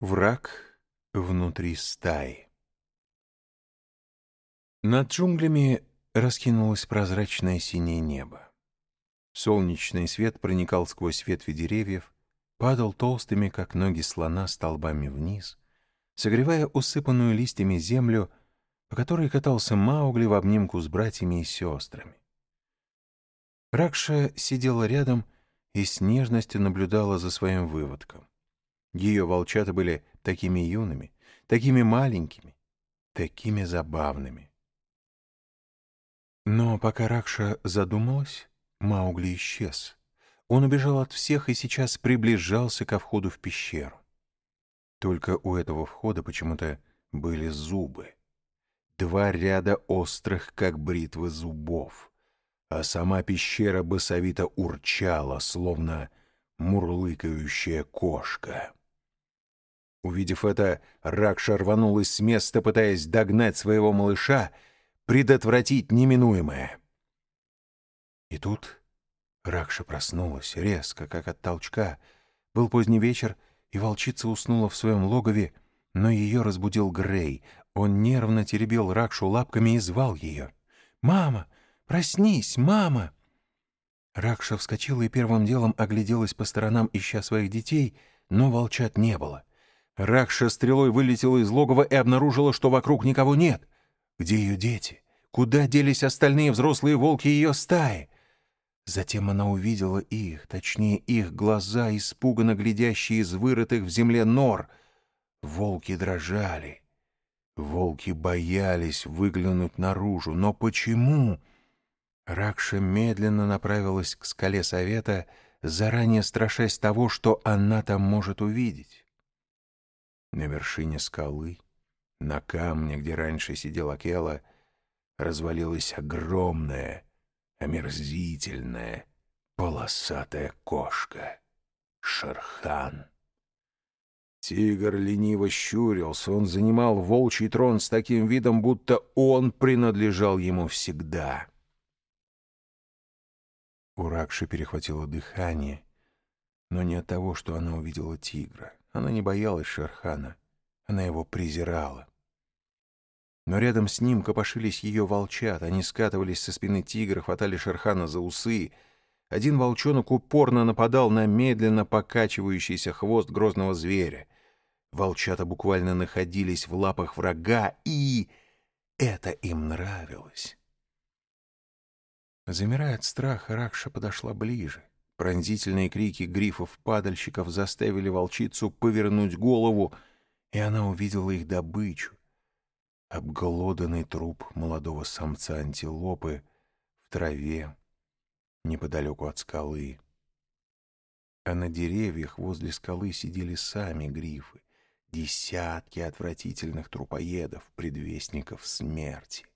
Враг внутри стаи. Над джунглями раскинулось прозрачное синее небо. Солнечный свет проникал сквозь ветви деревьев, падал толстыми, как ноги слона, столбами вниз, согревая усыпанную листьями землю, по которой катался Маугли в обнимку с братьями и сестрами. Ракша сидела рядом и с нежностью наблюдала за своим выводком. Ее волчата были такими юными, такими маленькими, такими забавными. Но пока Ракша задумалась, Маугли исчез. Он убежал от всех и сейчас приближался ко входу в пещеру. Только у этого входа почему-то были зубы. Два ряда острых, как бритвы, зубов. А сама пещера басовито урчала, словно мурлыкающая кошка. Увидев это, Ракша рванулась с места, пытаясь догнать своего малыша, предотвратить неминуемое. И тут Ракша проснулась резко, как от толчка. Был поздний вечер, и волчица уснула в своем логове, но ее разбудил Грей. Он нервно теребил Ракшу лапками и звал ее. «Мама! Проснись, мама!» Ракша вскочила и первым делом огляделась по сторонам, ища своих детей, но волчат не было. Ракша стрелой вылетела из логова и обнаружила, что вокруг никого нет. Где ее дети? Куда делись остальные взрослые волки ее стаи? Затем она увидела их, точнее, их глаза, испуганно глядящие из вырытых в земле нор. Волки дрожали. Волки боялись выглянуть наружу. Но почему? Ракша медленно направилась к скале совета, заранее страшась того, что она там может увидеть. На вершине скалы, на камне, где раньше сидела Кела, развалилась огромная, омерзительная, полосатая кошка — Шерхан. Тигр лениво щурился, он занимал волчий трон с таким видом, будто он принадлежал ему всегда. У Ракши перехватило дыхание, но не от того, что она увидела тигра. Она не боялась Шерхана, она его презирала. Но рядом с ним копошились ее волчат, они скатывались со спины тигра, хватали Шерхана за усы. Один волчонок упорно нападал на медленно покачивающийся хвост грозного зверя. Волчата буквально находились в лапах врага, и это им нравилось. Замирая от страха, Ракша подошла ближе. Пронзительные крики грифов-падальщиков заставили волчицу повернуть голову, и она увидела их добычу. Обглоданный труп молодого самца антилопы в траве неподалеку от скалы. А на деревьях возле скалы сидели сами грифы, десятки отвратительных трупоедов, предвестников смерти.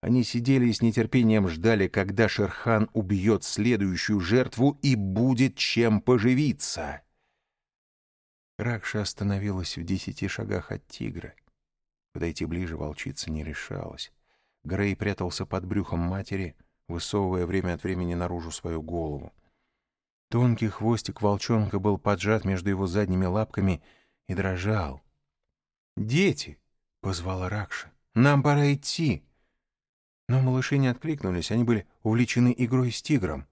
Они сидели и с нетерпением ждали, когда Шерхан убьет следующую жертву и будет чем поживиться. Ракша остановилась в десяти шагах от тигра. Подойти ближе волчица не решалась. Грей прятался под брюхом матери, высовывая время от времени наружу свою голову. Тонкий хвостик волчонка был поджат между его задними лапками и дрожал. «Дети!» — позвала Ракша. «Нам пора идти!» Но малыши не откликнулись, они были увлечены игрой с тигром.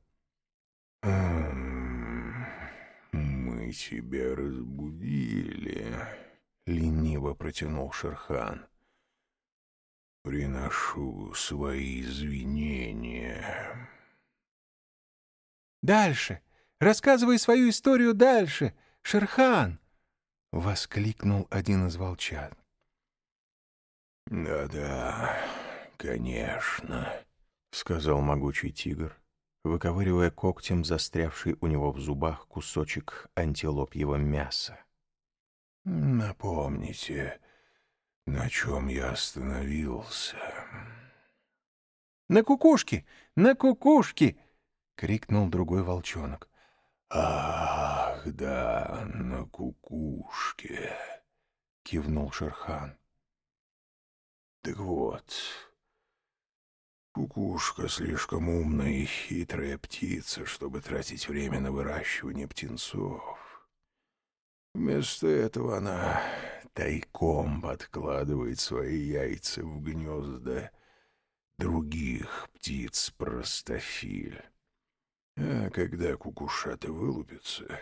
«Мы тебя разбудили», — лениво протянул Шерхан. «Приношу свои извинения». «Дальше! Рассказывай свою историю дальше, Шерхан!» — воскликнул один из волчат. «Да-да...» «Конечно», — сказал могучий тигр, выковыривая когтем застрявший у него в зубах кусочек антилопьего мяса. «Напомните, на чем я остановился?» «На кукушке! На кукушке!» — крикнул другой волчонок. «Ах, да, на кукушке!» — кивнул Шерхан. «Так вот...» Кукушка слишком умная и хитрая птица, чтобы тратить время на выращивание птенцов. Вместо этого она тайком подкладывает свои яйца в гнезда других птиц-простофиль. А когда кукушата вылупятся,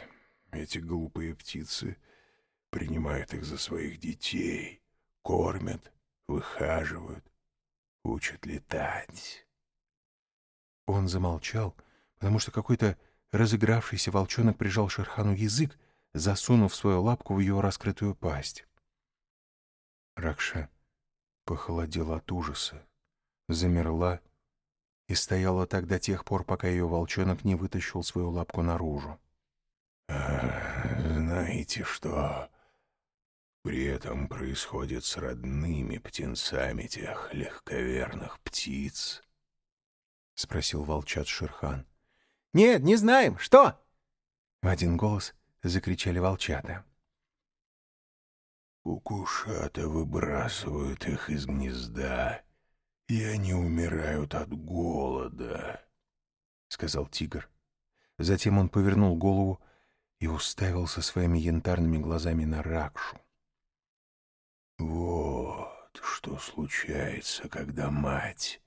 эти глупые птицы принимают их за своих детей, кормят, выхаживают, учат летать. Он замолчал, потому что какой-то разыгравшийся волчонок прижал Шерхану язык, засунув свою лапку в ее раскрытую пасть. Ракша похолодела от ужаса, замерла и стояла так до тех пор, пока ее волчонок не вытащил свою лапку наружу. «Знаете что? При этом происходит с родными птенцами тех легковерных птиц?» — спросил волчат Шерхан. «Нет, не знаем. Что?» В один голос закричали волчата. Укушата выбрасывают их из гнезда, и они умирают от голода, — сказал тигр. Затем он повернул голову и уставился своими янтарными глазами на Ракшу. Вот что случается, когда мать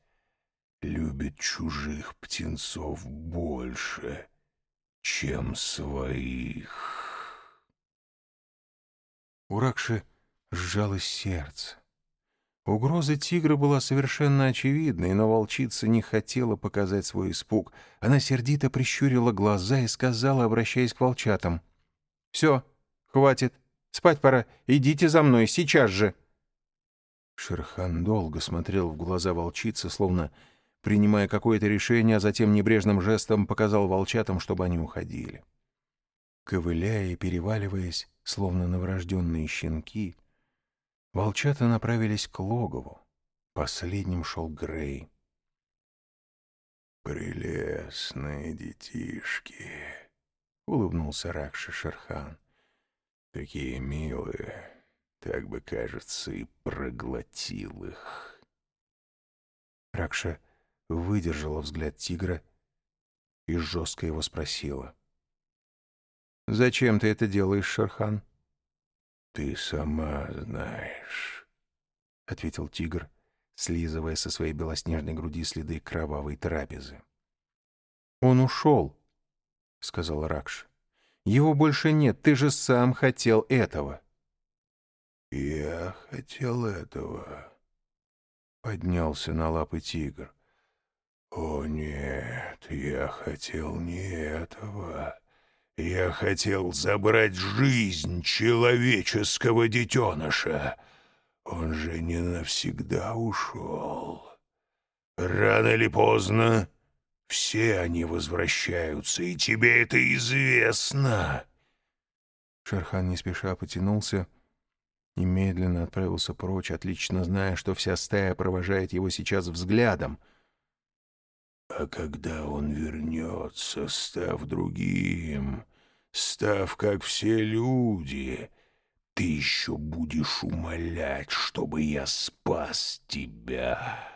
любит чужих птенцов больше, чем своих. У Ракши сжалось сердце. Угроза тигра была совершенно очевидной, но волчица не хотела показать свой испуг. Она сердито прищурила глаза и сказала, обращаясь к волчатам. «Все, хватит. Спать пора. Идите за мной, сейчас же!» Шерхан долго смотрел в глаза волчицы, словно принимая какое-то решение, а затем небрежным жестом показал волчатам, чтобы они уходили. Ковыляя и переваливаясь, словно новорожденные щенки, волчата направились к логову. Последним шел Грей. «Прелестные детишки!» — улыбнулся Ракши Шерхан. «Такие милые, так бы, кажется, и проглотил их». Ракша выдержала взгляд тигра и жестко его спросила. «Зачем ты это делаешь, Шерхан?» «Ты сама знаешь», — ответил тигр, слизывая со своей белоснежной груди следы кровавой трапезы. «Он ушел», — сказал Ракш. «Его больше нет, ты же сам хотел этого». «Я хотел этого», — поднялся на лапы тигр. «О нет, я хотел не этого». Я хотел забрать жизнь человеческого детеныша. Он же не навсегда ушел. Рано или поздно все они возвращаются, и тебе это известно. Шерхан не спеша потянулся и медленно отправился прочь, отлично зная, что вся стая провожает его сейчас взглядом. А когда он вернется, став другим, став как все люди, ты еще будешь умолять, чтобы я спас тебя».